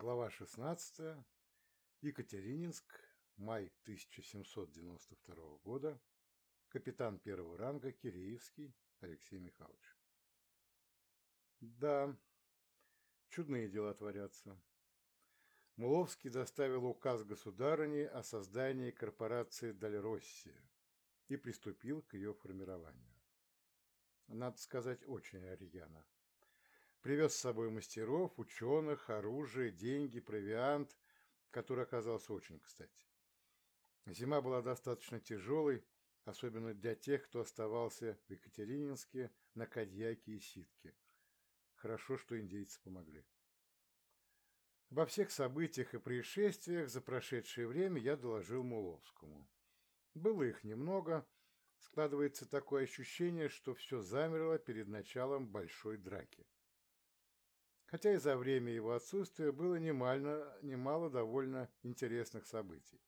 Глава 16. Екатерининск. Май 1792 года. Капитан первого ранга Киреевский Алексей Михайлович. Да, чудные дела творятся. Муловский доставил указ государыни о создании корпорации Дальроссия и приступил к ее формированию. Надо сказать, очень оригино. Привез с собой мастеров, ученых, оружие, деньги, провиант, который оказался очень кстати. Зима была достаточно тяжелой, особенно для тех, кто оставался в Екатерининске на Кадьяке и Ситке. Хорошо, что индейцы помогли. Обо всех событиях и происшествиях за прошедшее время я доложил Муловскому. Было их немного, складывается такое ощущение, что все замерло перед началом большой драки хотя и за время его отсутствия было немало, немало довольно интересных событий.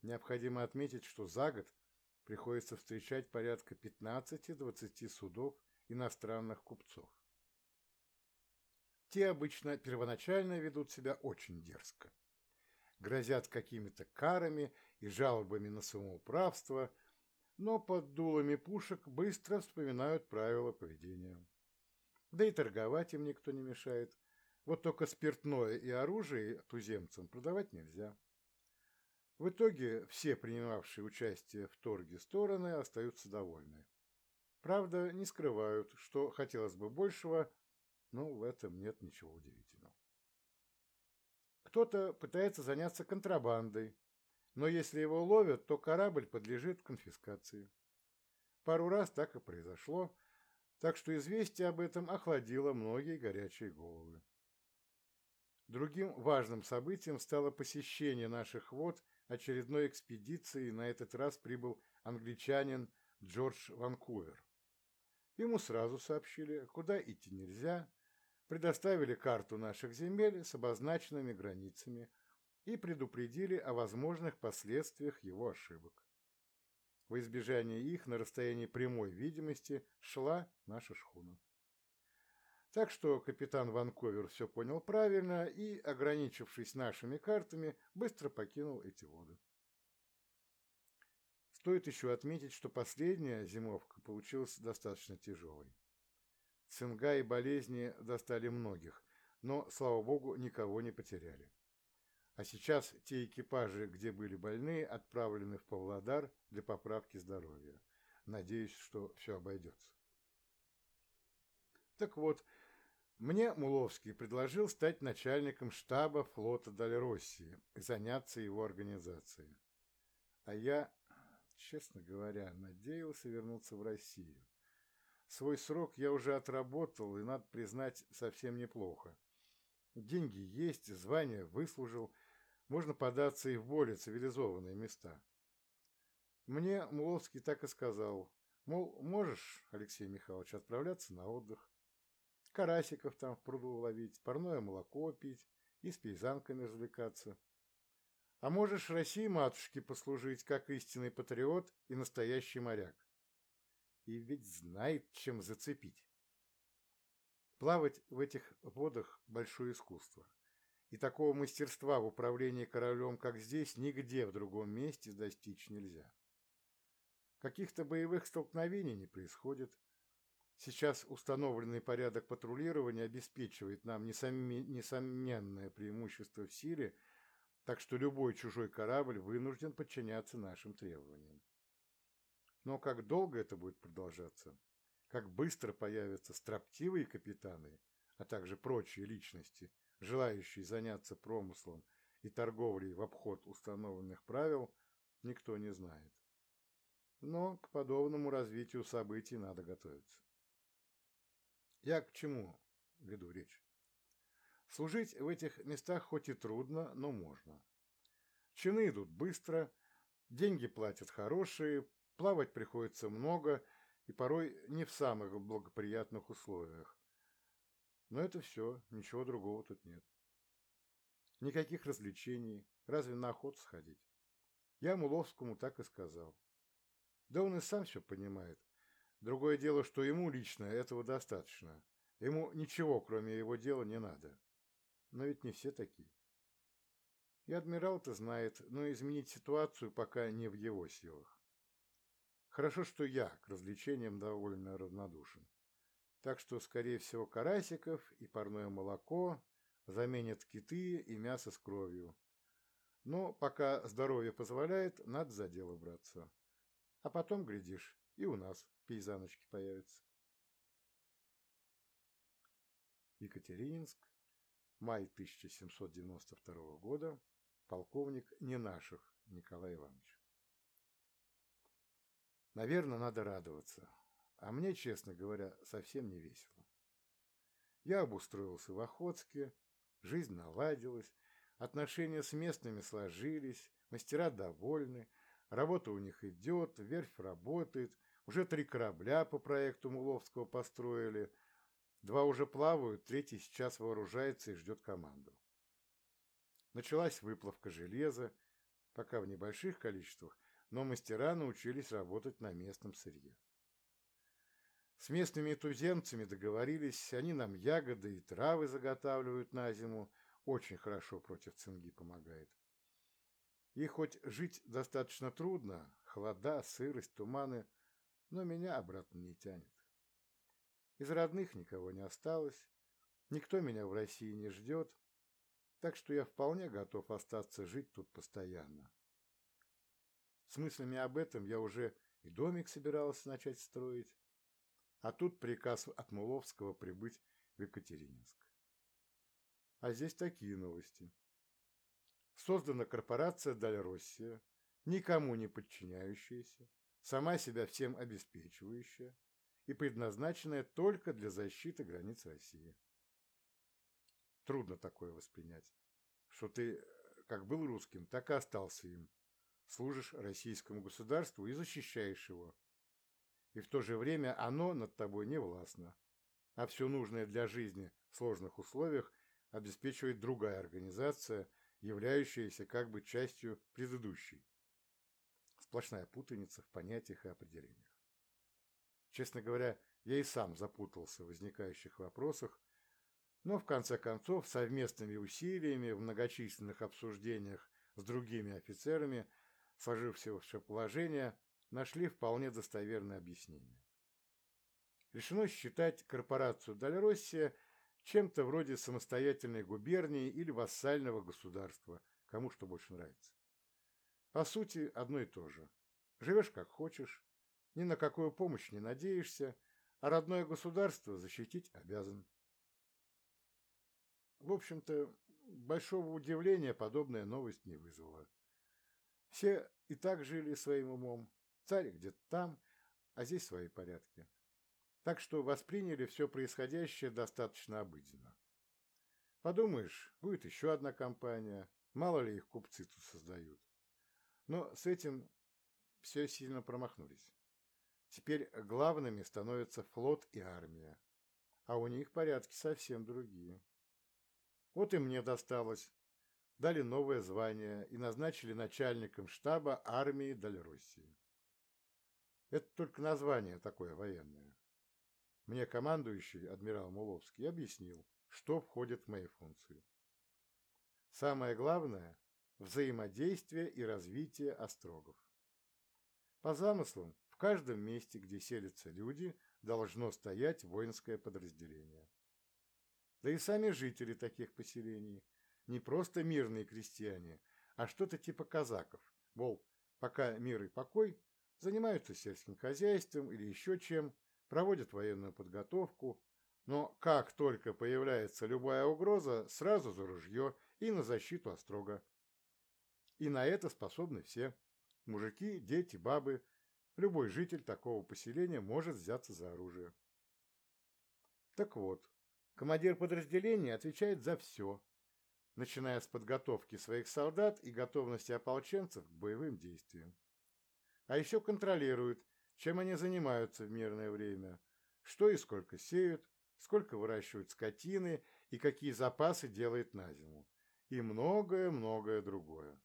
Необходимо отметить, что за год приходится встречать порядка 15-20 судов иностранных купцов. Те обычно первоначально ведут себя очень дерзко. Грозят какими-то карами и жалобами на самоуправство, но под дулами пушек быстро вспоминают правила поведения. Да и торговать им никто не мешает. Вот только спиртное и оружие туземцам продавать нельзя. В итоге все принимавшие участие в торге стороны остаются довольны. Правда, не скрывают, что хотелось бы большего, но в этом нет ничего удивительного. Кто-то пытается заняться контрабандой, но если его ловят, то корабль подлежит конфискации. Пару раз так и произошло, так что известие об этом охладило многие горячие головы. Другим важным событием стало посещение наших вод очередной экспедиции, на этот раз прибыл англичанин Джордж Ванкувер. Ему сразу сообщили, куда идти нельзя, предоставили карту наших земель с обозначенными границами и предупредили о возможных последствиях его ошибок. Во избежание их на расстоянии прямой видимости шла наша шхуна. Так что капитан Ванковер все понял правильно и, ограничившись нашими картами, быстро покинул эти воды. Стоит еще отметить, что последняя зимовка получилась достаточно тяжелой. Цинга и болезни достали многих, но, слава богу, никого не потеряли. А сейчас те экипажи, где были больные, отправлены в Павлодар для поправки здоровья. Надеюсь, что все обойдется. Так вот, мне Муловский предложил стать начальником штаба флота Дальроссии и заняться его организацией. А я, честно говоря, надеялся вернуться в Россию. Свой срок я уже отработал, и, надо признать, совсем неплохо. Деньги есть, звание выслужил – можно податься и в более цивилизованные места. Мне Муловский так и сказал, мол, можешь, Алексей Михайлович, отправляться на отдых, карасиков там в пруду ловить, парное молоко пить и с пейзанками развлекаться. А можешь России матушке послужить, как истинный патриот и настоящий моряк. И ведь знает, чем зацепить. Плавать в этих водах – большое искусство. И такого мастерства в управлении кораблем, как здесь, нигде в другом месте достичь нельзя. Каких-то боевых столкновений не происходит. Сейчас установленный порядок патрулирования обеспечивает нам несомненное преимущество в силе, так что любой чужой корабль вынужден подчиняться нашим требованиям. Но как долго это будет продолжаться? Как быстро появятся строптивые капитаны, а также прочие личности – желающий заняться промыслом и торговлей в обход установленных правил, никто не знает. Но к подобному развитию событий надо готовиться. Я к чему веду речь? Служить в этих местах хоть и трудно, но можно. Чины идут быстро, деньги платят хорошие, плавать приходится много и порой не в самых благоприятных условиях, но это все, ничего другого тут нет. Никаких развлечений, разве на охоту сходить? Я Муловскому так и сказал. Да он и сам все понимает. Другое дело, что ему лично этого достаточно. Ему ничего, кроме его дела, не надо. но ведь не все такие. И адмирал это знает, но изменить ситуацию пока не в его силах. Хорошо, что я к развлечениям довольно равнодушен. Так что, скорее всего, карасиков и парное молоко заменят киты и мясо с кровью. Но пока здоровье позволяет, надо за дело браться. А потом, глядишь, и у нас пейзаночки появятся. Екатерининск, май 1792 года, полковник Ненашев Николай Иванович. Наверное, надо радоваться. А мне, честно говоря, совсем не весело. Я обустроился в Охотске, жизнь наладилась, отношения с местными сложились, мастера довольны, работа у них идет, верфь работает, уже три корабля по проекту Муловского построили, два уже плавают, третий сейчас вооружается и ждет команду. Началась выплавка железа, пока в небольших количествах, но мастера научились работать на местном сырье. С местными туземцами договорились, они нам ягоды и травы заготавливают на зиму, очень хорошо против цинги помогает. И хоть жить достаточно трудно, холода, сырость, туманы, но меня обратно не тянет. Из родных никого не осталось, никто меня в России не ждет, так что я вполне готов остаться жить тут постоянно. С мыслями об этом я уже и домик собирался начать строить, а тут приказ от Муловского прибыть в Екатерининск. А здесь такие новости. Создана корпорация Дальроссия, никому не подчиняющаяся, сама себя всем обеспечивающая и предназначенная только для защиты границ России. Трудно такое воспринять, что ты как был русским, так и остался им, служишь российскому государству и защищаешь его, и в то же время оно над тобой не властно, а все нужное для жизни в сложных условиях обеспечивает другая организация, являющаяся как бы частью предыдущей. Сплошная путаница в понятиях и определениях. Честно говоря, я и сам запутался в возникающих вопросах, но в конце концов совместными усилиями в многочисленных обсуждениях с другими офицерами сложившегося положения нашли вполне достоверное объяснение. Решено считать корпорацию Дальроссия чем-то вроде самостоятельной губернии или вассального государства, кому что больше нравится. По сути, одно и то же. Живешь как хочешь, ни на какую помощь не надеешься, а родное государство защитить обязан. В общем-то, большого удивления подобная новость не вызвала. Все и так жили своим умом, Царь где-то там, а здесь свои порядки. Так что восприняли все происходящее достаточно обыденно. Подумаешь, будет еще одна компания, мало ли их купцы тут создают. Но с этим все сильно промахнулись. Теперь главными становятся флот и армия, а у них порядки совсем другие. Вот и мне досталось. Дали новое звание и назначили начальником штаба армии Дальроссии. Это только название такое военное. Мне командующий, адмирал Муловский, объяснил, что входит в мои функции. Самое главное – взаимодействие и развитие острогов. По замыслам, в каждом месте, где селятся люди, должно стоять воинское подразделение. Да и сами жители таких поселений – не просто мирные крестьяне, а что-то типа казаков, мол, пока мир и покой, занимаются сельским хозяйством или еще чем, проводят военную подготовку, но как только появляется любая угроза, сразу за ружье и на защиту острога. И на это способны все. Мужики, дети, бабы. Любой житель такого поселения может взяться за оружие. Так вот, командир подразделения отвечает за все, начиная с подготовки своих солдат и готовности ополченцев к боевым действиям. А еще контролируют, чем они занимаются в мирное время, что и сколько сеют, сколько выращивают скотины и какие запасы делает на зиму, и многое-многое другое.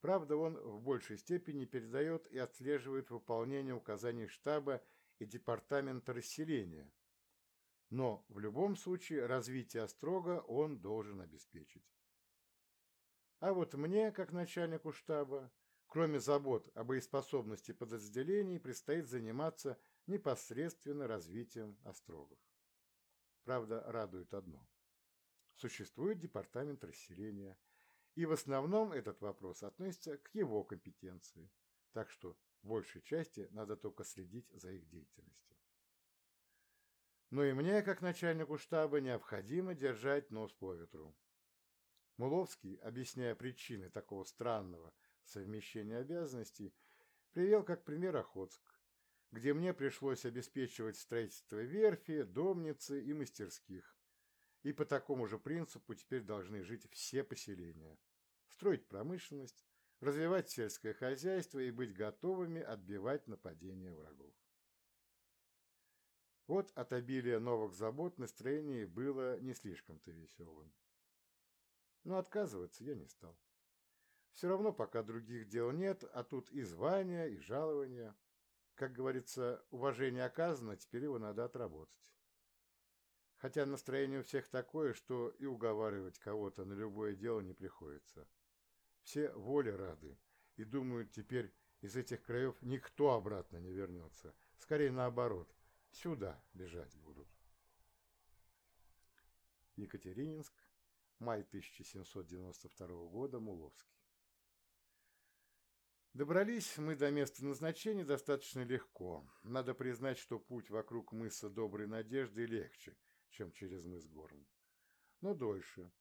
Правда, он в большей степени передает и отслеживает выполнение указаний штаба и департамента расселения. но в любом случае развитие Острога он должен обеспечить. А вот мне, как начальнику штаба, кроме забот о боеспособности подразделений, предстоит заниматься непосредственно развитием Острогов. Правда, радует одно. Существует департамент расселения, и в основном этот вопрос относится к его компетенции, так что в большей части надо только следить за их деятельностью. Но и мне, как начальнику штаба, необходимо держать нос по ветру. Муловский, объясняя причины такого странного совмещения обязанностей, привел как пример Охотск, где мне пришлось обеспечивать строительство верфи, домницы и мастерских. И по такому же принципу теперь должны жить все поселения. Строить промышленность, развивать сельское хозяйство и быть готовыми отбивать нападения врагов. Вот от обилия новых забот настроение было не слишком-то веселым. Но отказываться я не стал. Все равно пока других дел нет, а тут и звания, и жалования. Как говорится, уважение оказано, теперь его надо отработать. Хотя настроение у всех такое, что и уговаривать кого-то на любое дело не приходится. Все воле рады и думают, теперь из этих краев никто обратно не вернется. Скорее наоборот, Сюда бежать будут. Екатерининск, май 1792 года, Муловский. Добрались мы до места назначения достаточно легко. Надо признать, что путь вокруг мыса Доброй Надежды легче, чем через мыс Горн. Но дольше.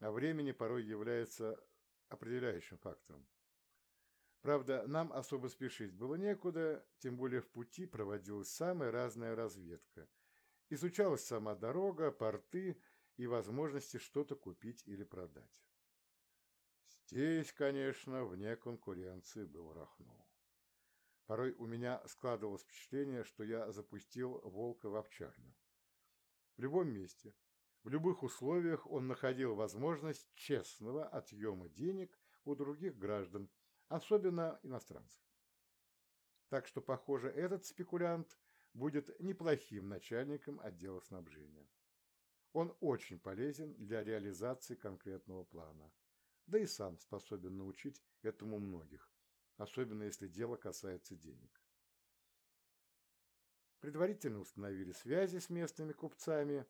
А времени порой является определяющим фактором. Правда, нам особо спешить было некуда, тем более в пути проводилась самая разная разведка. Изучалась сама дорога, порты и возможности что-то купить или продать. Здесь, конечно, вне конкуренции был Рахнул. Порой у меня складывалось впечатление, что я запустил волка в овчарню. В любом месте, в любых условиях он находил возможность честного отъема денег у других граждан особенно иностранцев. Так что, похоже, этот спекулянт будет неплохим начальником отдела снабжения. Он очень полезен для реализации конкретного плана, да и сам способен научить этому многих, особенно если дело касается денег. Предварительно установили связи с местными купцами,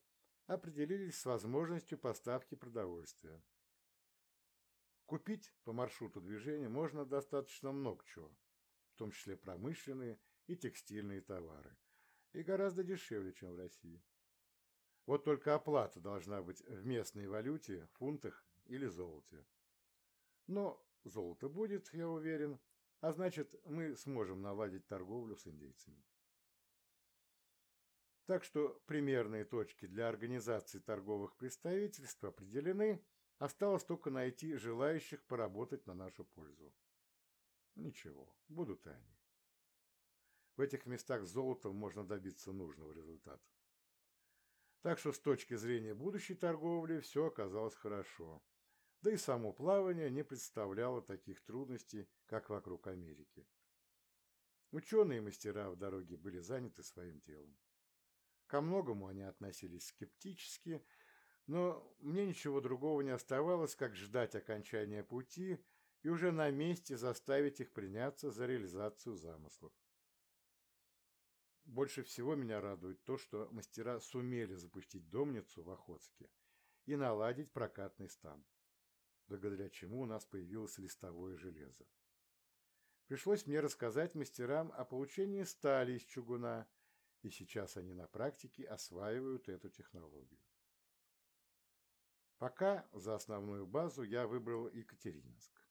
определились с возможностью поставки продовольствия. Купить по маршруту движения можно достаточно много чего, в том числе промышленные и текстильные товары, и гораздо дешевле, чем в России. Вот только оплата должна быть в местной валюте, фунтах или золоте. Но золото будет, я уверен, а значит, мы сможем наладить торговлю с индейцами. Так что примерные точки для организации торговых представительств определены, Осталось только найти желающих поработать на нашу пользу. Ничего, будут и они. В этих местах золотом можно добиться нужного результата. Так что с точки зрения будущей торговли все оказалось хорошо. Да и само плавание не представляло таких трудностей, как вокруг Америки. Ученые и мастера в дороге были заняты своим делом. Ко многому они относились скептически, но мне ничего другого не оставалось, как ждать окончания пути и уже на месте заставить их приняться за реализацию замыслов. Больше всего меня радует то, что мастера сумели запустить домницу в Охотске и наладить прокатный стан, благодаря чему у нас появилось листовое железо. Пришлось мне рассказать мастерам о получении стали из чугуна, и сейчас они на практике осваивают эту технологию. Пока за основную базу я выбрал Екатерининск.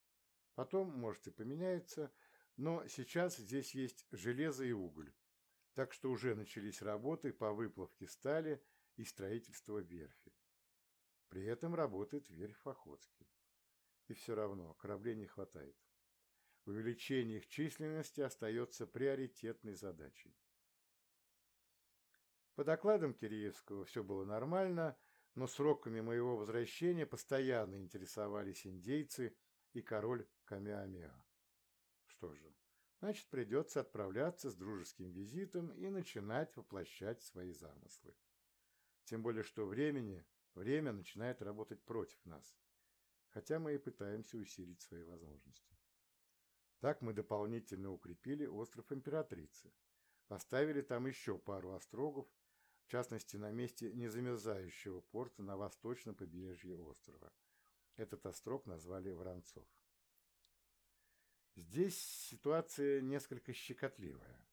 Потом, может, и поменяется, но сейчас здесь есть железо и уголь, так что уже начались работы по выплавке стали и строительству верфи. При этом работает верфь в Охотске. И все равно кораблей не хватает. Увеличение их численности остается приоритетной задачей. По докладам Киреевского все было нормально, но сроками моего возвращения постоянно интересовались индейцы и король Камиамеа. Что же, значит, придется отправляться с дружеским визитом и начинать воплощать свои замыслы. Тем более, что времени, время начинает работать против нас, хотя мы и пытаемся усилить свои возможности. Так мы дополнительно укрепили остров Императрицы, поставили там еще пару острогов, в частности, на месте незамерзающего порта на восточном побережье острова. Этот острог назвали Воронцов. Здесь ситуация несколько щекотливая.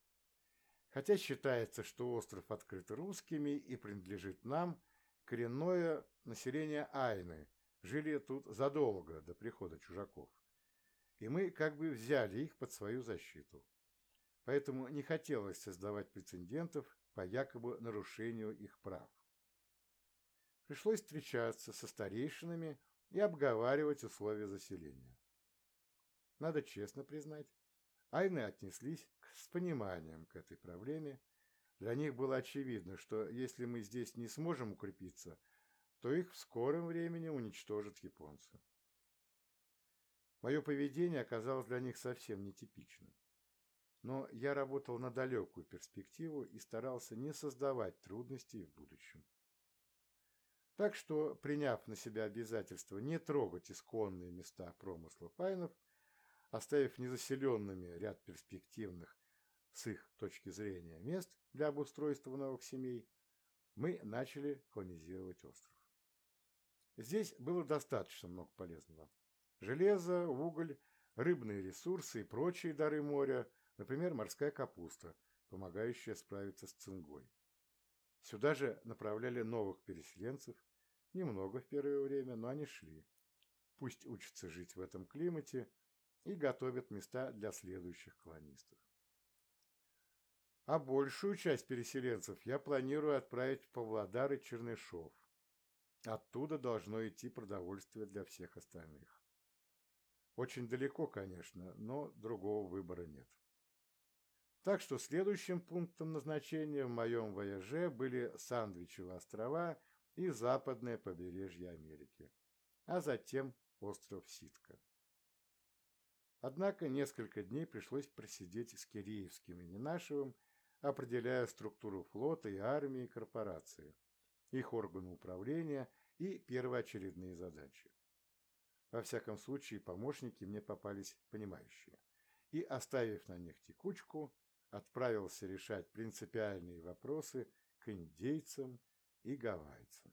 Хотя считается, что остров открыт русскими и принадлежит нам, коренное население Айны жили тут задолго до прихода чужаков. И мы как бы взяли их под свою защиту. Поэтому не хотелось создавать прецедентов по якобы нарушению их прав. Пришлось встречаться со старейшинами и обговаривать условия заселения. Надо честно признать, айны отнеслись с пониманием к этой проблеме. Для них было очевидно, что если мы здесь не сможем укрепиться, то их в скором времени уничтожат японцы. Мое поведение оказалось для них совсем нетипичным. Но я работал на далекую перспективу и старался не создавать трудностей в будущем. Так что, приняв на себя обязательство не трогать исконные места промысла файнов, оставив незаселенными ряд перспективных с их точки зрения мест для обустройства новых семей, мы начали колонизировать остров. Здесь было достаточно много полезного. Железо, уголь, рыбные ресурсы и прочие дары моря, например, морская капуста, помогающая справиться с цингой. Сюда же направляли новых переселенцев, немного в первое время, но они шли. Пусть учатся жить в этом климате и готовят места для следующих колонистов. А большую часть переселенцев я планирую отправить в Павлодар и Чернышов. Оттуда должно идти продовольствие для всех остальных. Очень далеко, конечно, но другого выбора нет. Так что следующим пунктом назначения в моем вояже были Сандвичевы острова и западное побережье Америки, а затем остров Ситка. Однако несколько дней пришлось просидеть с Киреевским и Ненашевым, определяя структуру флота и армии и корпорации, их органы управления и первоочередные задачи. Во всяком случае, помощники мне попались понимающие. И, оставив на них текучку, отправился решать принципиальные вопросы к индейцам и гавайцам.